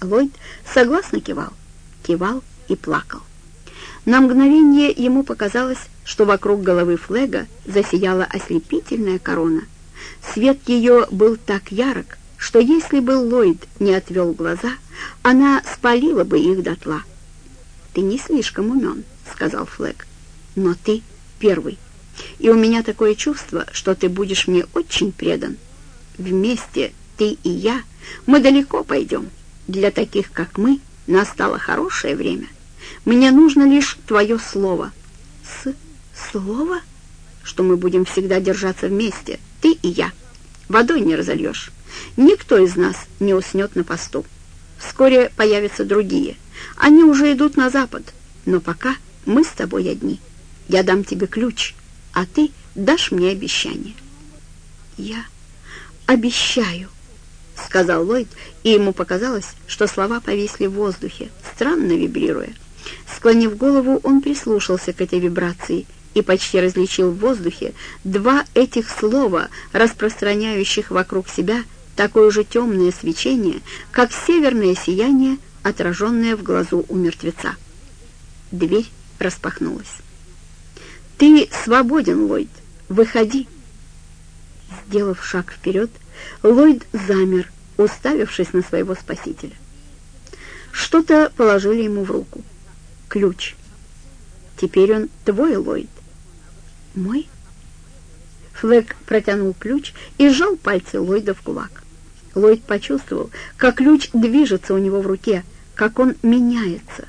Ллойд согласно кивал, кивал и плакал. На мгновение ему показалось, что вокруг головы Флега засияла ослепительная корона. Свет ее был так ярок, что если бы Ллойд не отвел глаза, она спалила бы их дотла. «Ты не слишком умен», — сказал Флэг, — «но ты первый, и у меня такое чувство, что ты будешь мне очень предан. Вместе ты и я мы далеко пойдем. Для таких, как мы, настало хорошее время. Мне нужно лишь твое слово». «С... слово?» «Что мы будем всегда держаться вместе, ты и я. Водой не разольешь». Никто из нас не уснет на посту. Вскоре появятся другие. Они уже идут на запад, но пока мы с тобой одни. Я дам тебе ключ, а ты дашь мне обещание». «Я обещаю», — сказал Ллойд, и ему показалось, что слова повисли в воздухе, странно вибрируя. Склонив голову, он прислушался к этой вибрации и почти различил в воздухе два этих слова, распространяющих вокруг себя такое же темное свечение, как северное сияние, отраженное в глазу у мертвеца. Дверь распахнулась. «Ты свободен, Ллойд! Выходи!» Сделав шаг вперед, Ллойд замер, уставившись на своего спасителя. Что-то положили ему в руку. Ключ. Теперь он твой, Ллойд. Мой? Флэк протянул ключ и сжал пальцы Ллойда в кулак. Ллойд почувствовал, как ключ движется у него в руке, как он меняется.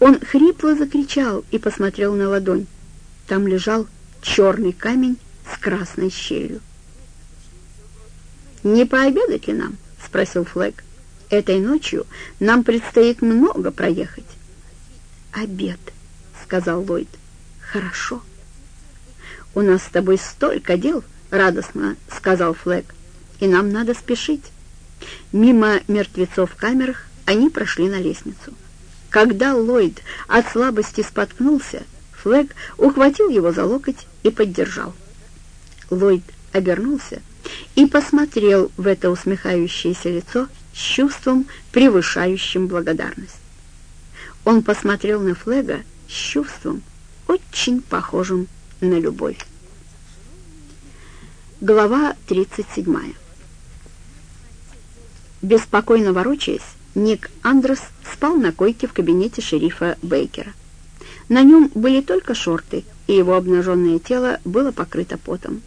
Он хрипло закричал и посмотрел на ладонь. Там лежал черный камень с красной щелью. «Не пообедать ли нам?» — спросил Флэг. «Этой ночью нам предстоит много проехать». «Обед», — сказал Ллойд. «Хорошо». «У нас с тобой столько дел», — радостно сказал Флэг и нам надо спешить. Мимо мертвецов в камерах они прошли на лестницу. Когда Ллойд от слабости споткнулся, Флэг ухватил его за локоть и поддержал. Ллойд обернулся и посмотрел в это усмехающееся лицо с чувством, превышающим благодарность. Он посмотрел на Флега с чувством, очень похожим на любовь. Глава 37 Беспокойно ворочаясь, Ник Андрес спал на койке в кабинете шерифа Бейкера. На нем были только шорты, и его обнаженное тело было покрыто потом.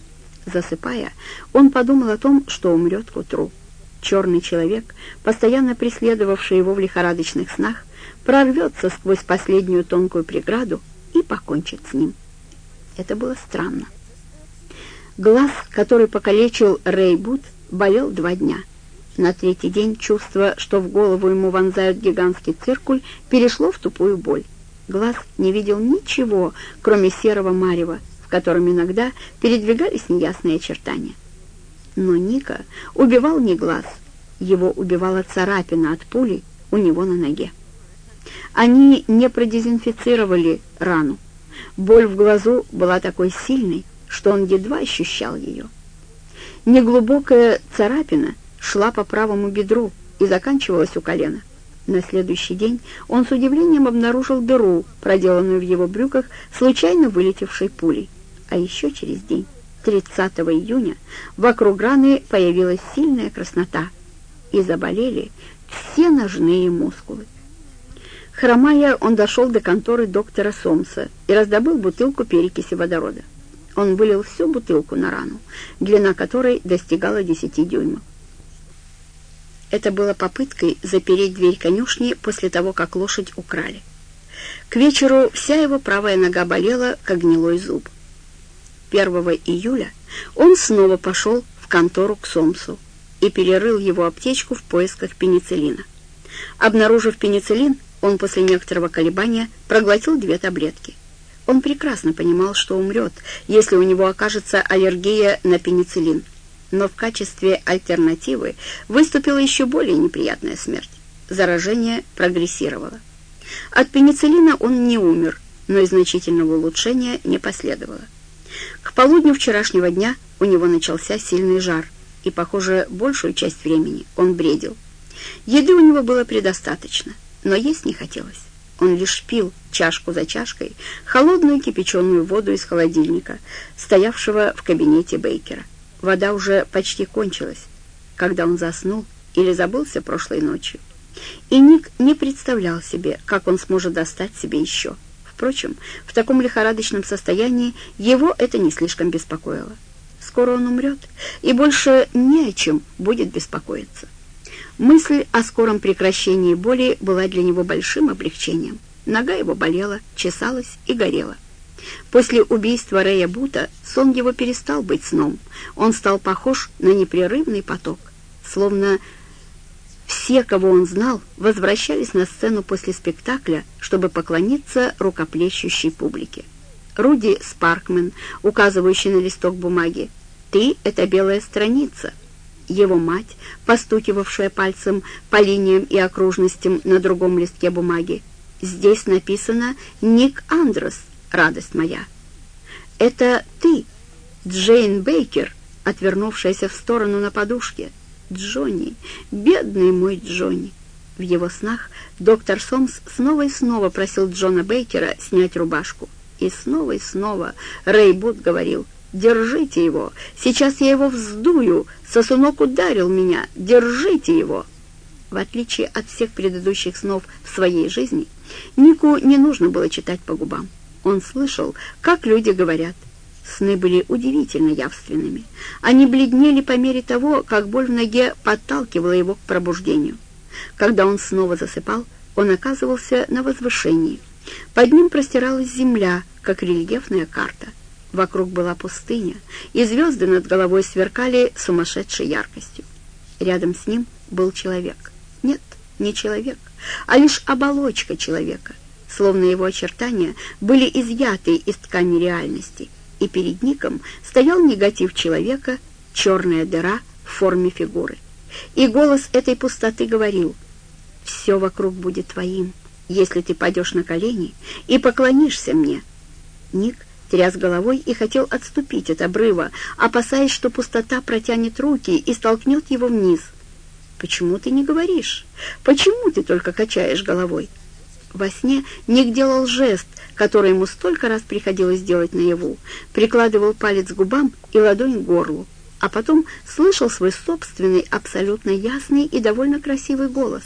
Засыпая, он подумал о том, что умрет к утру. Черный человек, постоянно преследовавший его в лихорадочных снах, прорвется сквозь последнюю тонкую преграду и покончит с ним. Это было странно. Глаз, который покалечил Рэй Бут, болел два дня — на третий день чувство, что в голову ему вонзают гигантский циркуль, перешло в тупую боль. Глаз не видел ничего, кроме серого марева, в котором иногда передвигались неясные очертания. Но Ника убивал не глаз, его убивала царапина от пули у него на ноге. Они не продезинфицировали рану. Боль в глазу была такой сильной, что он едва ощущал ее. Неглубокая царапина шла по правому бедру и заканчивалась у колена. На следующий день он с удивлением обнаружил дыру, проделанную в его брюках, случайно вылетевшей пулей. А еще через день, 30 июня, вокруг раны появилась сильная краснота, и заболели все ножные мускулы. Хромая, он дошел до конторы доктора Сомса и раздобыл бутылку перекиси водорода. Он вылил всю бутылку на рану, длина которой достигала 10 дюймов. Это было попыткой запереть дверь конюшни после того, как лошадь украли. К вечеру вся его правая нога болела, как гнилой зуб. 1 июля он снова пошел в контору к Сомсу и перерыл его аптечку в поисках пенициллина. Обнаружив пенициллин, он после некоторого колебания проглотил две таблетки. Он прекрасно понимал, что умрет, если у него окажется аллергия на пенициллин но в качестве альтернативы выступила еще более неприятная смерть. Заражение прогрессировало. От пенициллина он не умер, но и значительного улучшения не последовало. К полудню вчерашнего дня у него начался сильный жар, и, похоже, большую часть времени он бредил. Еды у него было предостаточно, но есть не хотелось. Он лишь пил чашку за чашкой холодную кипяченую воду из холодильника, стоявшего в кабинете Бейкера. Вода уже почти кончилась, когда он заснул или забылся прошлой ночью. И Ник не представлял себе, как он сможет достать себе еще. Впрочем, в таком лихорадочном состоянии его это не слишком беспокоило. Скоро он умрет, и больше не о чем будет беспокоиться. Мысль о скором прекращении боли была для него большим облегчением. Нога его болела, чесалась и горела. После убийства Рэя Бута сон его перестал быть сном. Он стал похож на непрерывный поток. Словно все, кого он знал, возвращались на сцену после спектакля, чтобы поклониться рукоплещущей публике. Руди Спаркмен, указывающий на листок бумаги, «Ты — это белая страница», его мать, постукивавшая пальцем по линиям и окружностям на другом листке бумаги. «Здесь написано «Ник Андрес, радость моя». «Это ты, Джейн Бейкер», отвернувшаяся в сторону на подушке. «Джонни, бедный мой Джонни». В его снах доктор Сомс снова и снова просил Джона Бейкера снять рубашку. И снова и снова Рэй Бут говорил «Держите его! Сейчас я его вздую! Сосунок ударил меня! Держите его!» В отличие от всех предыдущих снов в своей жизни, Нику не нужно было читать по губам. Он слышал, как люди говорят. Сны были удивительно явственными. Они бледнели по мере того, как боль в ноге подталкивала его к пробуждению. Когда он снова засыпал, он оказывался на возвышении. Под ним простиралась земля, как рельефная карта — Вокруг была пустыня, и звезды над головой сверкали сумасшедшей яркостью. Рядом с ним был человек. Нет, не человек, а лишь оболочка человека, словно его очертания были изъяты из ткани реальности, и перед Ником стоял негатив человека, черная дыра в форме фигуры. И голос этой пустоты говорил, «Все вокруг будет твоим, если ты пойдешь на колени и поклонишься мне». Ник тряс головой и хотел отступить от обрыва, опасаясь, что пустота протянет руки и столкнет его вниз. «Почему ты не говоришь? Почему ты только качаешь головой?» Во сне Ник делал жест, который ему столько раз приходилось делать наяву, прикладывал палец к губам и ладонь к горлу, а потом слышал свой собственный, абсолютно ясный и довольно красивый голос.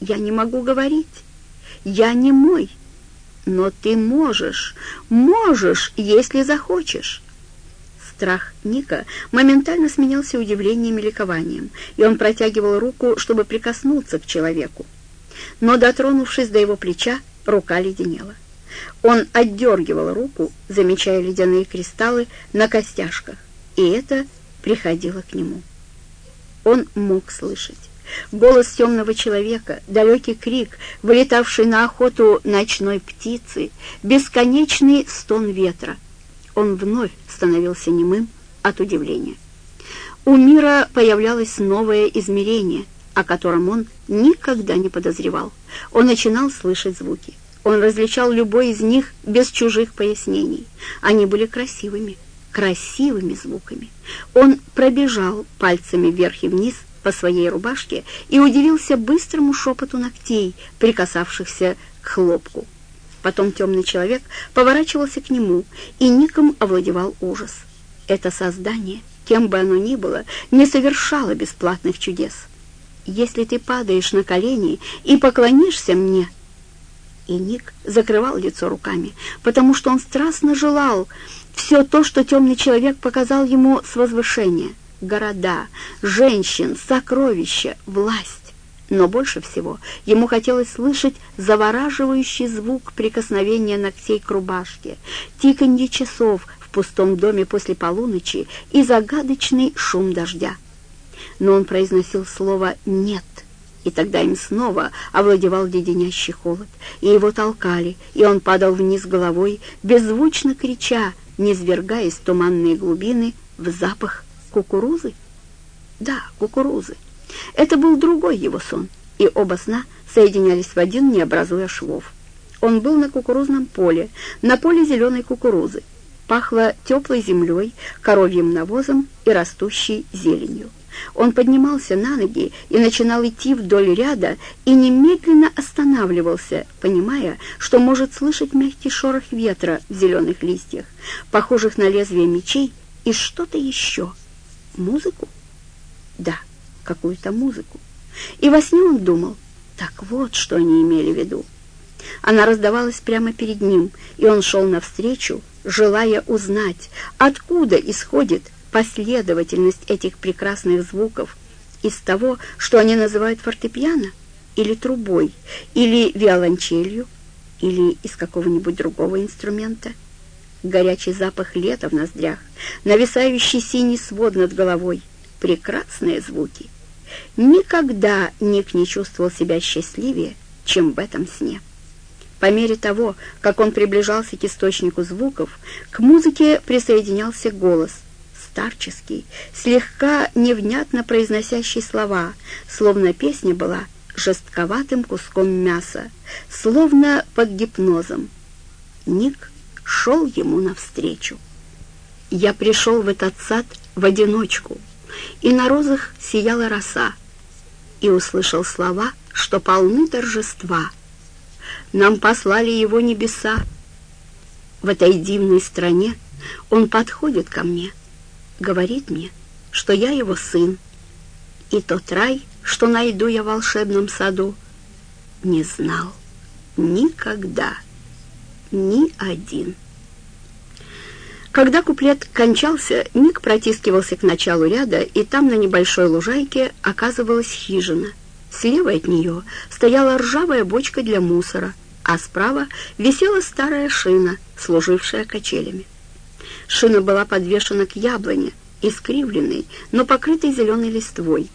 «Я не могу говорить. Я не мой». Но ты можешь, можешь, если захочешь. Страх Ника моментально сменялся удивлением и ликованием, и он протягивал руку, чтобы прикоснуться к человеку. Но, дотронувшись до его плеча, рука леденела. Он отдергивал руку, замечая ледяные кристаллы на костяшках, и это приходило к нему. Он мог слышать. Голос темного человека, далекий крик, вылетавший на охоту ночной птицы, бесконечный стон ветра. Он вновь становился немым от удивления. У мира появлялось новое измерение, о котором он никогда не подозревал. Он начинал слышать звуки. Он различал любой из них без чужих пояснений. Они были красивыми, красивыми звуками. Он пробежал пальцами вверх и вниз, по своей рубашке и удивился быстрому шепоту ногтей, прикасавшихся к хлопку. Потом темный человек поворачивался к нему, и ником овладевал ужас. Это создание, кем бы оно ни было, не совершало бесплатных чудес. Если ты падаешь на колени и поклонишься мне... И Ник закрывал лицо руками, потому что он страстно желал все то, что темный человек показал ему с возвышения — города, женщин, сокровища, власть. Но больше всего ему хотелось слышать завораживающий звук прикосновения ногтей к рубашке, тиканье часов в пустом доме после полуночи и загадочный шум дождя. Но он произносил слово «нет», и тогда им снова овладевал леденящий холод, и его толкали, и он падал вниз головой, беззвучно крича, низвергаясь в туманные глубины в запах Кукурузы? Да, кукурузы. Это был другой его сон, и оба сна соединялись в один, не образуя швов. Он был на кукурузном поле, на поле зеленой кукурузы. Пахло теплой землей, коровьим навозом и растущей зеленью. Он поднимался на ноги и начинал идти вдоль ряда и немедленно останавливался, понимая, что может слышать мягкий шорох ветра в зеленых листьях, похожих на лезвие мечей, и что-то еще. Музыку? Да, какую-то музыку. И во сне он думал, так вот, что они имели в виду. Она раздавалась прямо перед ним, и он шел навстречу, желая узнать, откуда исходит последовательность этих прекрасных звуков из того, что они называют фортепиано, или трубой, или виолончелью, или из какого-нибудь другого инструмента. Горячий запах лета в ноздрях, нависающий синий свод над головой, прекрасные звуки. Никогда Ник не чувствовал себя счастливее, чем в этом сне. По мере того, как он приближался к источнику звуков, к музыке присоединялся голос, старческий, слегка невнятно произносящий слова, словно песня была жестковатым куском мяса, словно под гипнозом. Ник шел ему навстречу. Я пришел в этот сад в одиночку, и на розах сияла роса, и услышал слова, что полны торжества — нам послали его небеса. В этой дивной стране он подходит ко мне, говорит мне, что я его сын, и тот рай, что найду я в волшебном саду, не знал никогда ни один. Когда куплет кончался, Ник протискивался к началу ряда, и там на небольшой лужайке оказывалась хижина — Слева от нее стояла ржавая бочка для мусора, а справа висела старая шина, служившая качелями. Шина была подвешена к яблоне, искривленной, но покрытой зеленой листвой.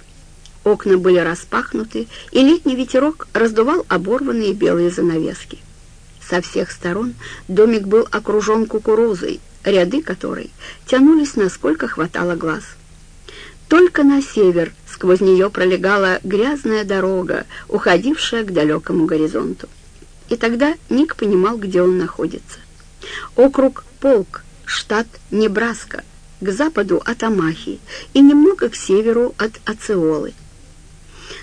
Окна были распахнуты, и летний ветерок раздувал оборванные белые занавески. Со всех сторон домик был окружен кукурузой, ряды которой тянулись, насколько хватало глаз. Только на север сквозь нее пролегала грязная дорога, уходившая к далекому горизонту. И тогда Ник понимал, где он находится. Округ Полк, штат Небраска, к западу от Амахи и немного к северу от Ациолы.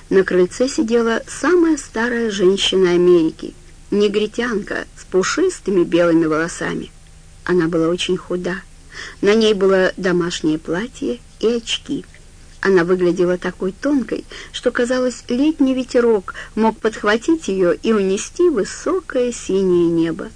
На крыльце сидела самая старая женщина Америки, негритянка с пушистыми белыми волосами. Она была очень худа. На ней было домашнее платье и очки — она выглядела такой тонкой, что, казалось, летний ветерок мог подхватить ее и унести высокое синее небо.